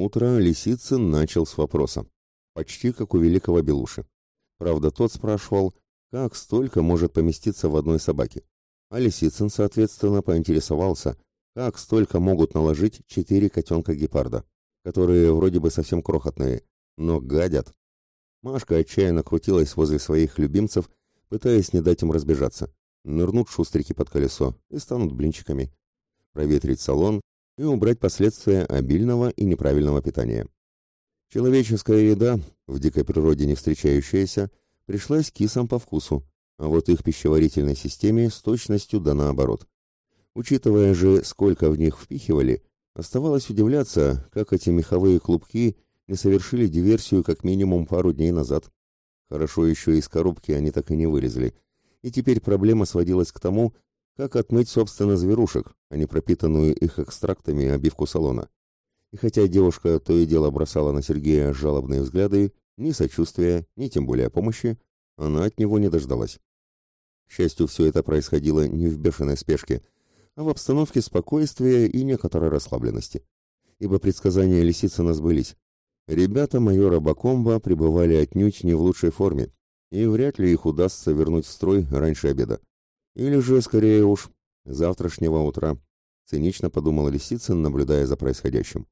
Утро Лисицын начал с вопроса, почти как у великого Белуши. Правда, тот спрашивал, как столько может поместиться в одной собаке. А Лисицын, соответственно, поинтересовался, как столько могут наложить четыре котенка-гепарда, которые вроде бы совсем крохотные, но гадят. Машка отчаянно крутилась возле своих любимцев, пытаясь не дать им разбежаться. Нырнут шустрики под колесо и станут блинчиками. Проветрить салон и убрать последствия обильного и неправильного питания. Человеческая еда, в дикой природе не встречающаяся, пришлась кисам по вкусу, а вот их пищеварительной системе с точностью да наоборот. Учитывая же, сколько в них впихивали, оставалось удивляться, как эти меховые клубки не совершили диверсию как минимум пару дней назад. Хорошо еще из коробки они так и не вылезли. И теперь проблема сводилась к тому, как отмыть, собственно, зверушек, а не пропитанную их экстрактами обивку салона. И хотя девушка то и дело бросала на Сергея жалобные взгляды, ни сочувствия, ни тем более помощи, она от него не дождалась. К счастью, все это происходило не в бешеной спешке, а в обстановке спокойствия и некоторой расслабленности. Ибо предсказания Лисицына сбылись. Ребята майора Бакомба пребывали отнюдь не в лучшей форме, и вряд ли их удастся вернуть в строй раньше обеда. Или же, скорее уж, завтрашнего утра, цинично подумал Лисицын, наблюдая за происходящим.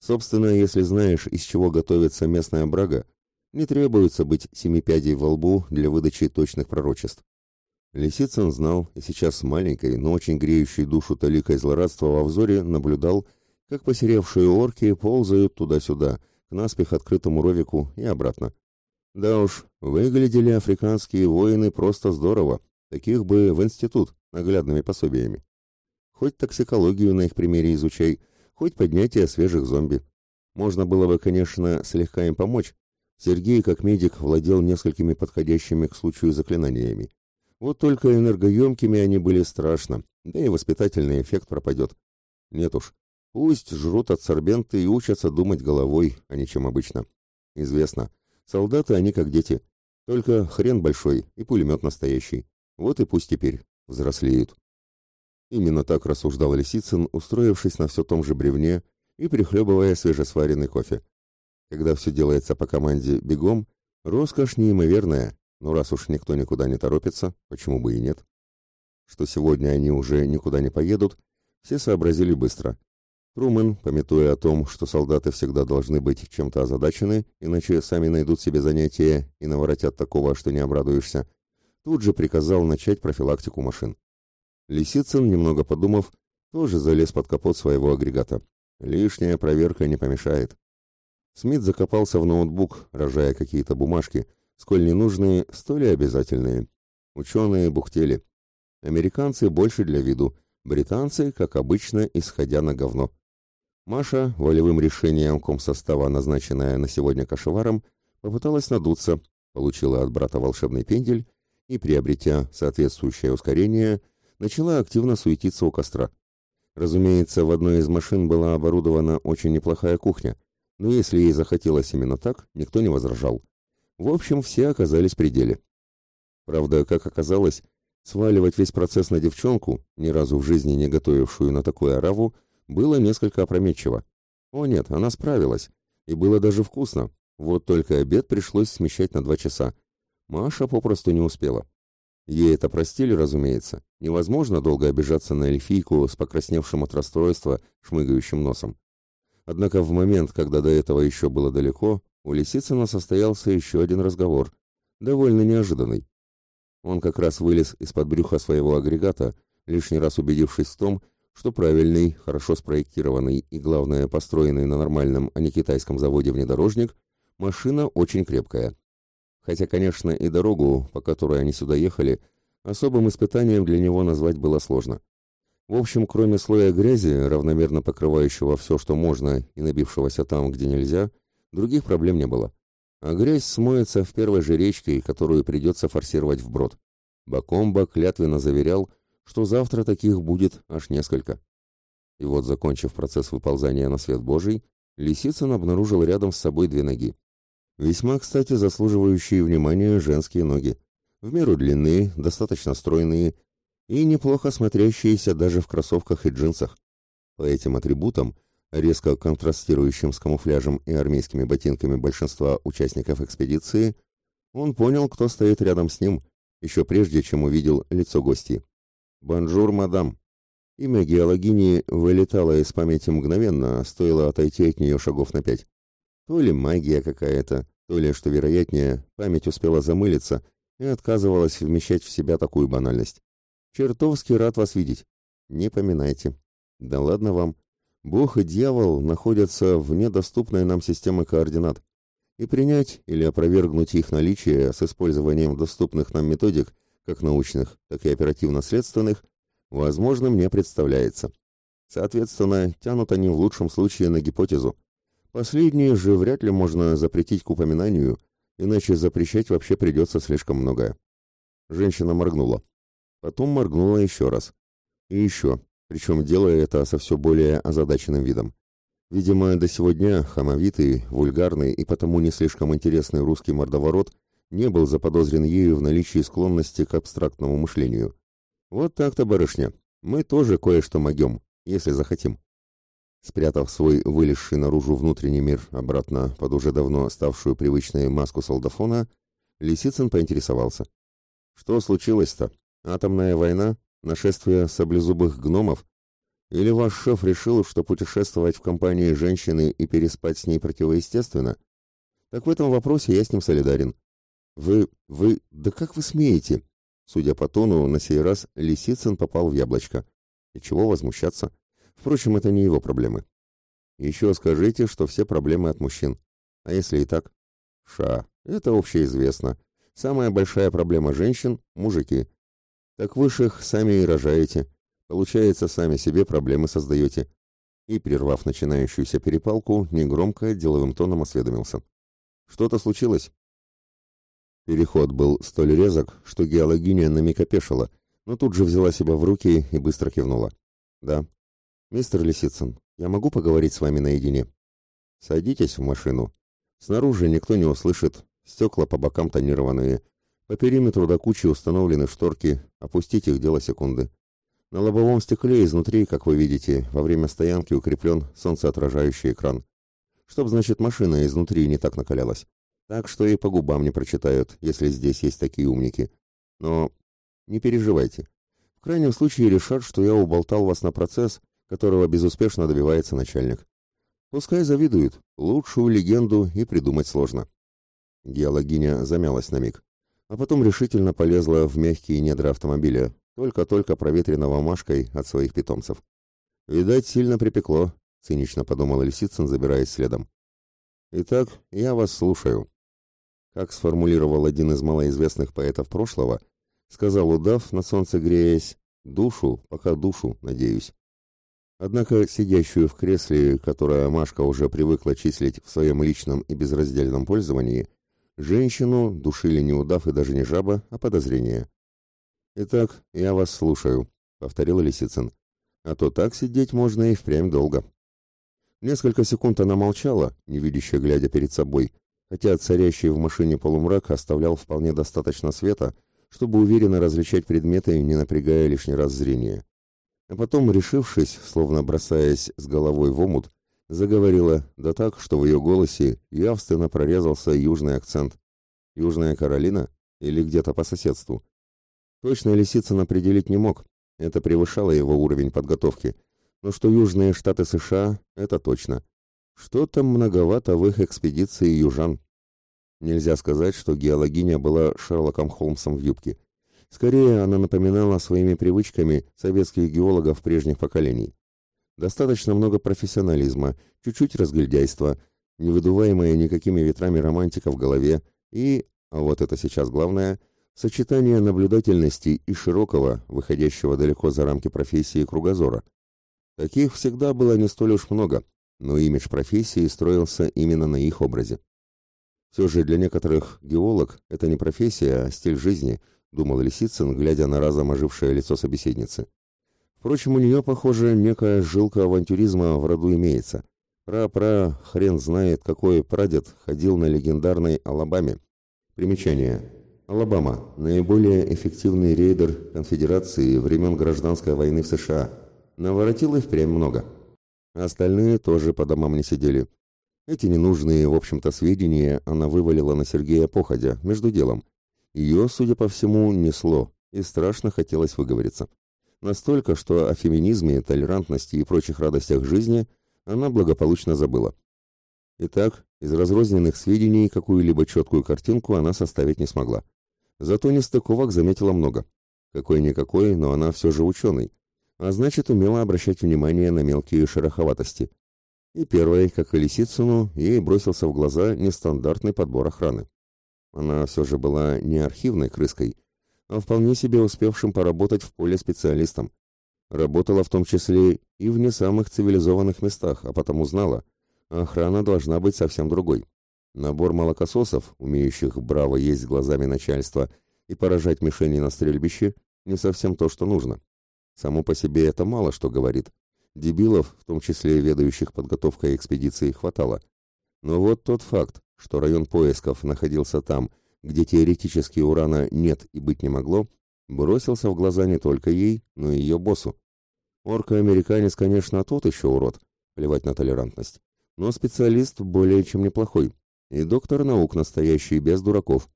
Собственно, если знаешь, из чего готовится местная брага, не требуется быть семипядей во лбу для выдачи точных пророчеств. Лисицын знал и сейчас с маленькой, но очень греющей душу таликой злорадства во взоре наблюдал, как посеревшие орки ползают туда-сюда, к наспех открытому ровику и обратно. Да уж, выглядели африканские воины просто здорово, Таких бы в институт наглядными пособиями. Хоть токсикологию на их примере изучай, хоть поднятие свежих зомби. Можно было бы, конечно, слегка им помочь. Сергей, как медик, владел несколькими подходящими к случаю заклинаниями. Вот только энергоемкими они были страшно, да и воспитательный эффект пропадет. Нет уж, пусть жрут адсорбенты и учатся думать головой, а не чем обычно. Известно, солдаты они как дети, только хрен большой и пулемет настоящий. Вот и пусть теперь взрослеют. Именно так рассуждал Лисицын, устроившись на все том же бревне и прихлебывая свежесваренный кофе. Когда все делается по команде бегом, роскошь неимоверная, но раз уж никто никуда не торопится, почему бы и нет? Что сегодня они уже никуда не поедут, все сообразили быстро. Трумэн, пометуя о том, что солдаты всегда должны быть чем-то озадачены, иначе сами найдут себе занятия и наворотят такого, что не обрадуешься, тут же приказал начать профилактику машин. Лисицын, немного подумав, тоже залез под капот своего агрегата. Лишняя проверка не помешает. Смит закопался в ноутбук, рожая какие-то бумажки, сколь ненужные, столь и обязательные. Ученые бухтели. Американцы больше для виду, британцы, как обычно, исходя на говно. Маша, волевым решением комсостава, назначенная на сегодня кошеваром, попыталась надуться, получила от брата волшебный пендель и, приобретя соответствующее ускорение, начала активно суетиться у костра. Разумеется, в одной из машин была оборудована очень неплохая кухня, но если ей захотелось именно так, никто не возражал. В общем, все оказались при деле. Правда, как оказалось, сваливать весь процесс на девчонку, ни разу в жизни не готовившую на такую ораву, было несколько опрометчиво. О нет, она справилась, и было даже вкусно, вот только обед пришлось смещать на два часа, Маша попросту не успела. Ей это простили, разумеется. Невозможно долго обижаться на эльфийку с покрасневшим от расстройства, шмыгающим носом. Однако в момент, когда до этого еще было далеко, у Лисицына состоялся еще один разговор, довольно неожиданный. Он как раз вылез из-под брюха своего агрегата, лишний раз убедившись в том, что правильный, хорошо спроектированный и, главное, построенный на нормальном, а не китайском заводе внедорожник, машина очень крепкая. Хотя, конечно, и дорогу, по которой они сюда ехали, особым испытанием для него назвать было сложно. В общем, кроме слоя грязи, равномерно покрывающего все, что можно, и набившегося там, где нельзя, других проблем не было. А грязь смоется в первой же речке, которую придется форсировать вброд. Бакомба клятвенно заверял, что завтра таких будет аж несколько. И вот, закончив процесс выползания на свет Божий, Лисицын обнаружил рядом с собой две ноги. Весьма, кстати, заслуживающие внимания женские ноги. В меру длинные, достаточно стройные и неплохо смотрящиеся даже в кроссовках и джинсах. По этим атрибутам резко контрастирующим с камуфляжем и армейскими ботинками большинства участников экспедиции, он понял, кто стоит рядом с ним, еще прежде, чем увидел лицо гостей. «Бонжур, мадам!» Имя геологини вылетало из памяти мгновенно, стоило отойти от нее шагов на пять. То ли магия какая-то, то ли, что вероятнее, память успела замылиться и отказывалась вмещать в себя такую банальность. «Чертовски рад вас видеть. Не поминайте. Да ладно вам. Бог и дьявол находятся вне доступной нам системы координат. И принять или опровергнуть их наличие с использованием доступных нам методик, как научных, так и оперативно-следственных, возможным не представляется. Соответственно, тянут они в лучшем случае на гипотезу. Последние же вряд ли можно запретить к упоминанию, иначе запрещать вообще придется слишком многое. Женщина моргнула. Потом моргнула еще раз. И еще, причем делая это со все более озадаченным видом. Видимо, до сегодня хамовитый, вульгарный и потому не слишком интересный русский мордоворот не был заподозрен ею в наличии склонности к абстрактному мышлению. Вот так-то, барышня, мы тоже кое-что могем, если захотим. Спрятав свой вылезший наружу внутренний мир обратно под уже давно ставшую привычной маску солдафона, Лисицын поинтересовался. Что случилось-то? Атомная война? Нашествие саблезубых гномов? Или ваш шеф решил, что путешествовать в компании женщины и переспать с ней противоестественно? Так в этом вопросе я с ним солидарен. Вы, вы, да как вы смеете? Судя по тону, на сей раз Лисицын попал в яблочко. И чего возмущаться? Впрочем, это не его проблемы. Еще скажите, что все проблемы от мужчин. А если и так? Ша, это общеизвестно. Самая большая проблема женщин – мужики. Так вы ж их сами и рожаете. Получается, сами себе проблемы создаете. И, прервав начинающуюся перепалку, негромко, деловым тоном осведомился. Что-то случилось? Переход был столь резок, что геологиня на миг опешила, но тут же взяла себя в руки и быстро кивнула. «Да. Мистер Лисицын, я могу поговорить с вами наедине?» «Садитесь в машину. Снаружи никто не услышит, стекла по бокам тонированные, по периметру до кучи установлены шторки, опустить их дело секунды. На лобовом стекле изнутри, как вы видите, во время стоянки укреплен солнцеотражающий экран. Чтоб, значит, машина изнутри не так накалялась. Так что и по губам не прочитают, если здесь есть такие умники. Но не переживайте. В крайнем случае решат, что я уболтал вас на процесс, которого безуспешно добивается начальник. Пускай завидуют, лучшую легенду и придумать сложно. Геологиня замялась на миг а потом решительно полезла в мягкие недра автомобиля, только-только проветренного Машкой от своих питомцев. «Видать, сильно припекло», — цинично подумал Лисицын, забираясь следом. «Итак, я вас слушаю». Как сформулировал один из малоизвестных поэтов прошлого, сказал удав, на солнце греясь, «душу, пока душу, надеюсь». Однако сидящую в кресле, которое Машка уже привыкла числить в своем личном и безраздельном пользовании, Женщину душили не удав и даже не жаба, а подозрение. «Итак, я вас слушаю», — повторил Лисицын. «А то так сидеть можно и впрямь долго». Несколько секунд она молчала, невидяще глядя перед собой, хотя царящий в машине полумрак оставлял вполне достаточно света, чтобы уверенно различать предметы, не напрягая лишний раз зрение. А потом, решившись, словно бросаясь с головой в омут, заговорила, да так, что в ее голосе явственно прорезался южный акцент. Южная Каролина или где-то по соседству. Точно Лисицын определить не мог, это превышало его уровень подготовки. Но что южные штаты США, это точно. Что там многовато в их экспедиции южан. Нельзя сказать, что геологиня была Шерлоком Холмсом в юбке. Скорее, она напоминала своими привычками советских геологов прежних поколений. Достаточно много профессионализма, чуть-чуть разгильдяйства, не выдуваемая никакими ветрами романтика в голове и, а вот это сейчас главное, сочетание наблюдательности и широкого, выходящего далеко за рамки профессии кругозора. Таких всегда было не столь уж много, но имидж профессии строился именно на их образе. Все же для некоторых геолог – это не профессия, а стиль жизни, думал Лисицын, глядя на разом ожившее лицо собеседницы. Впрочем, у нее, похоже, некая жилка авантюризма в роду имеется. Пра-пра, хрен знает, какой прадед ходил на легендарной Алабаме. Примечание. Алабама – наиболее эффективный рейдер конфедерации времен гражданской войны в США. Наворотил и впрямь много. Остальные тоже по домам не сидели. Эти ненужные, в общем-то, сведения она вывалила на Сергея походя, между делом. Ее, судя по всему, несло, и страшно хотелось выговориться. Настолько, что о феминизме, толерантности и прочих радостях жизни она благополучно забыла. Итак, из разрозненных сведений какую-либо четкую картинку она составить не смогла. Зато нестыковок заметила много. Какой-никакой, но она все же ученый, а значит, умела обращать внимание на мелкие шероховатости. И первой, как и Лисицыну, ей бросился в глаза нестандартный подбор охраны. Она все же была не архивной крыской, а вполне себе успевшим поработать в поле специалистом. Работала в том числе и в не самых цивилизованных местах, а потому знала, охрана должна быть совсем другой. Набор молокососов, умеющих браво есть глазами начальства и поражать мишени на стрельбище, не совсем то, что нужно. Само по себе это мало что говорит. Дебилов, в том числе ведающих подготовкой экспедиции, хватало. Но вот тот факт, что район поисков находился там, где теоретически урана нет и быть не могло, бросился в глаза не только ей, но и ее боссу. Орка-американец, конечно, тот еще урод, плевать на толерантность, но специалист более чем неплохой, и доктор наук настоящий, без дураков.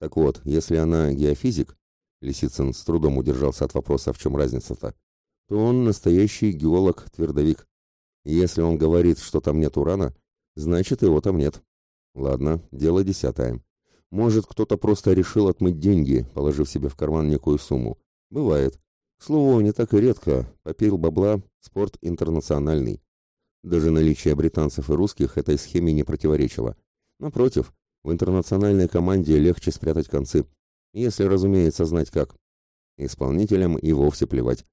Так вот, если она геофизик, Лисицын с трудом удержался от вопроса, в чем разница-то, то он настоящий геолог-твердовик. Если он говорит, что там нет урана, значит его там нет. Ладно, дело десятое. Может, кто-то просто решил отмыть деньги, положив себе в карман некую сумму. Бывает. К слову, не так и редко. Попил бабла, спорт интернациональный. Даже наличие британцев и русских этой схеме не противоречило. Напротив, в интернациональной команде легче спрятать концы, если, разумеется, знать как. Исполнителям и вовсе плевать.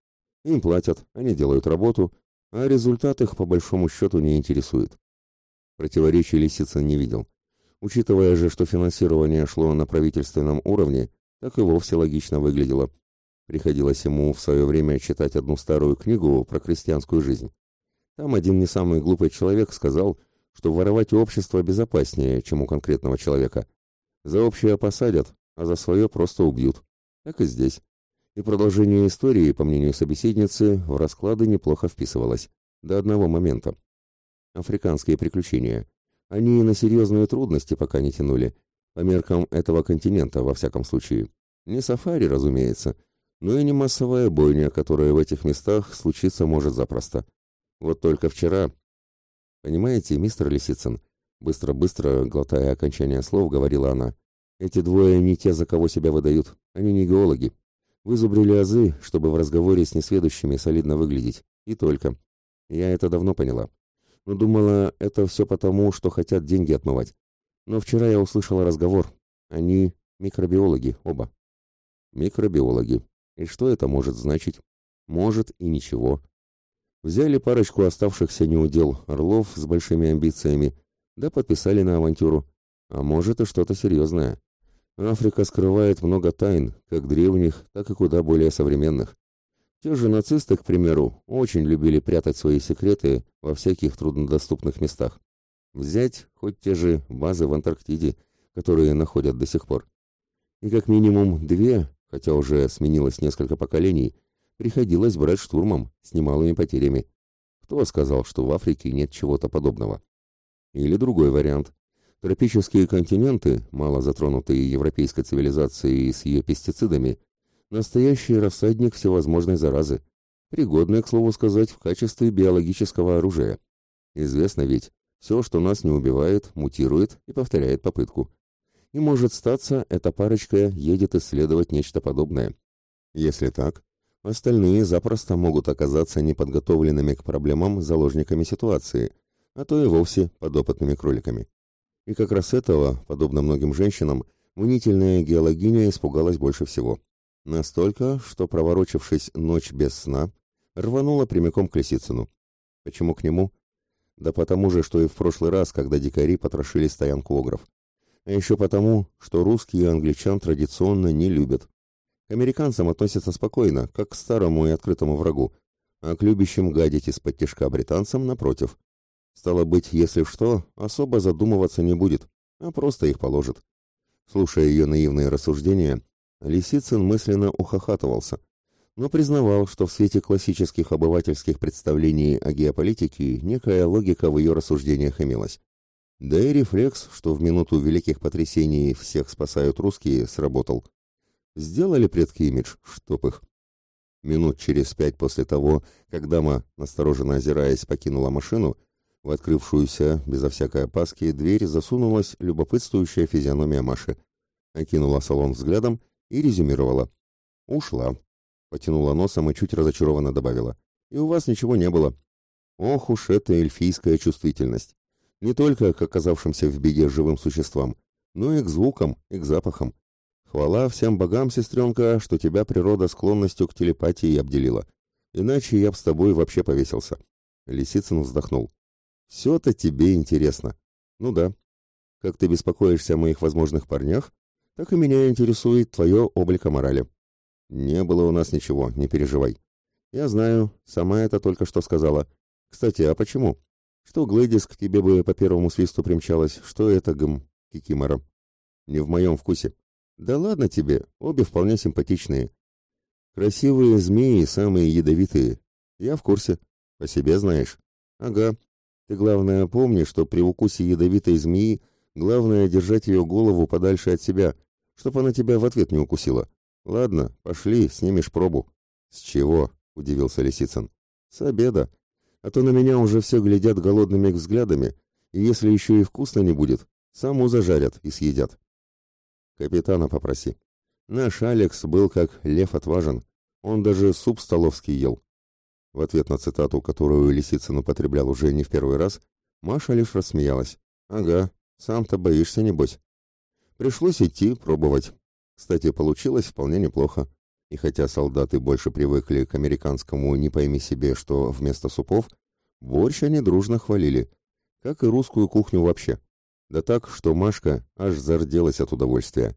Им платят, они делают работу, а результат их по большому счету не интересует. Противоречий Лисицын не видел. Учитывая же, что финансирование шло на правительственном уровне, так и вовсе логично выглядело. Приходилось ему в свое время читать одну старую книгу про крестьянскую жизнь. Там один не самый глупый человек сказал, что воровать у общества безопаснее, чем у конкретного человека. За общее посадят, а за свое просто убьют. Так и здесь и продолжение истории, по мнению собеседницы, в расклады неплохо вписывалось. До одного момента. Африканские приключения. Они на серьезные трудности пока не тянули, по меркам этого континента, во всяком случае. Не сафари, разумеется, но и не массовая бойня, которая в этих местах случиться может запросто. Вот только вчера... Понимаете, мистер Лисицын, быстро-быстро, глотая окончание слов, говорила она, эти двое не те, за кого себя выдают, они не геологи, Вызубрили азы, чтобы в разговоре с несведущими солидно выглядеть. И только. Я это давно поняла. Но думала, это все потому, что хотят деньги отмывать. Но вчера я услышала разговор. Они микробиологи, оба. Микробиологи. И что это может значить? Может и ничего. Взяли парочку оставшихся неудел орлов с большими амбициями, да подписали на авантюру. А может и что-то серьезное. Африка скрывает много тайн, как древних, так и куда более современных. Те же нацисты, к примеру, очень любили прятать свои секреты во всяких труднодоступных местах. Взять хоть те же базы в Антарктиде, которые находят до сих пор. И как минимум две, хотя уже сменилось несколько поколений, приходилось брать штурмом с немалыми потерями. Кто сказал, что в Африке нет чего-то подобного? Или другой вариант. Тропические континенты, мало затронутые европейской цивилизацией с ее пестицидами, настоящий рассадник всевозможной заразы, пригодный, к слову сказать, в качестве биологического оружия. Известно ведь, все, что нас не убивает, мутирует и повторяет попытку. И может статься, эта парочка едет исследовать нечто подобное. Если так, остальные запросто могут оказаться неподготовленными к проблемам заложниками ситуации, а то и вовсе подопытными кроликами. И как раз этого, подобно многим женщинам, мнительная геологиня испугалась больше всего. Настолько, что, проворочившись ночь без сна, рванула прямиком к Лисицыну. Почему к нему? Да потому же, что и в прошлый раз, когда дикари потрошили стоянку огров. А еще потому, что русские и англичан традиционно не любят. К американцам относятся спокойно, как к старому и открытому врагу, а к любящим гадить из-под тяжка британцам, напротив. Стало быть, если что, особо задумываться не будет, а просто их положит. Слушая ее наивные рассуждения, Лисицын мысленно ухахатывался. но признавал, что в свете классических обывательских представлений о геополитике некая логика в ее рассуждениях имелась. Да и рефлекс, что в минуту великих потрясений всех спасают русские, сработал. Сделали предки имидж, чтоб их. Минут через пять после того, как дама, настороженно озираясь, покинула машину, в открывшуюся, безо всякой опаски, дверь засунулась любопытствующая физиономия Маши, окинула салон взглядом и резюмировала. «Ушла». Потянула носом и чуть разочарованно добавила. «И у вас ничего не было». Ох уж эта эльфийская чувствительность. Не только к оказавшимся в беде живым существам, но и к звукам, и к запахам. Хвала всем богам, сестренка, что тебя природа склонностью к телепатии обделила. Иначе я б с тобой вообще повесился. Лисицын вздохнул. Все-то тебе интересно. Ну да. Как ты беспокоишься о моих возможных парнях, так и меня интересует твое облико морали. Не было у нас ничего, не переживай. Я знаю, сама это только что сказала. Кстати, а почему? Что Глэдис к тебе бы по первому свисту примчалась, что это гм, Кикимора. Не в моем вкусе. Да ладно тебе, обе вполне симпатичные. Красивые змеи самые ядовитые. Я в курсе. По себе знаешь. Ага. Ты, главное, помни, что при укусе ядовитой змеи главное держать ее голову подальше от себя — чтоб она тебя в ответ не укусила. Ладно, пошли, снимешь пробу. С чего? удивился Лисицын. С обеда. А то на меня уже все глядят голодными взглядами, и если еще и вкусно не будет, саму зажарят и съедят. Капитана попроси. Наш Алекс был как лев отважен. Он даже суп столовский ел. В ответ на цитату, которую Лисицын употреблял уже не в первый раз, Маша лишь рассмеялась. «Ага, сам-то боишься, небось». Пришлось идти, пробовать. Кстати, получилось вполне неплохо. И хотя солдаты больше привыкли к американскому «не пойми себе, что вместо супов», борщ они дружно хвалили, как и русскую кухню вообще. Да так, что Машка аж зарделась от удовольствия.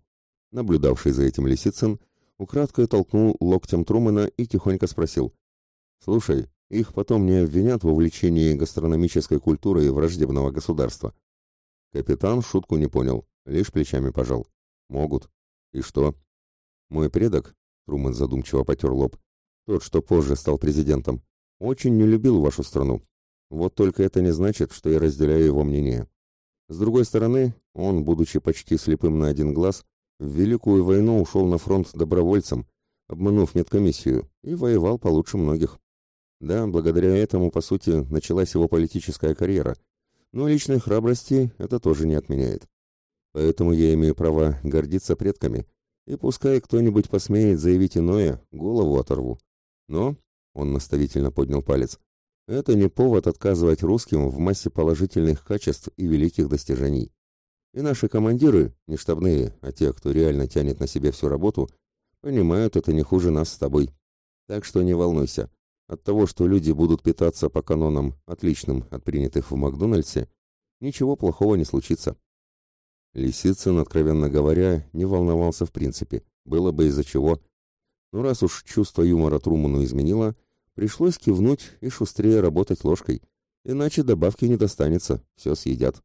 Наблюдавший за этим Лисицын украдкой толкнул локтем Трумана и тихонько спросил. «Слушай, их потом не обвинят в увлечении гастрономической культурой враждебного государства». Капитан шутку не понял. Лишь плечами пожал. Могут. И что? Мой предок, Трумэн задумчиво потер лоб, тот, что позже стал президентом, очень не любил вашу страну. Вот только это не значит, что я разделяю его мнение. С другой стороны, он, будучи почти слепым на один глаз, в Великую войну ушел на фронт добровольцем, обманув медкомиссию, и воевал получше многих. Да, благодаря этому, по сути, началась его политическая карьера, но личной храбрости это тоже не отменяет. Поэтому я имею право гордиться предками, и пускай кто-нибудь посмеет заявить иное, голову оторву. Но, — он наставительно поднял палец, — это не повод отказывать русским в массе положительных качеств и великих достижений. И наши командиры, не штабные, а те, кто реально тянет на себе всю работу, понимают это не хуже нас с тобой. Так что не волнуйся. От того, что люди будут питаться по канонам, отличным от принятых в Макдональдсе, ничего плохого не случится. Лисицын, откровенно говоря, не волновался в принципе, было бы из-за чего. Но раз уж чувство юмора Труману изменило, пришлось кивнуть и шустрее работать ложкой, иначе добавки не достанется, все съедят.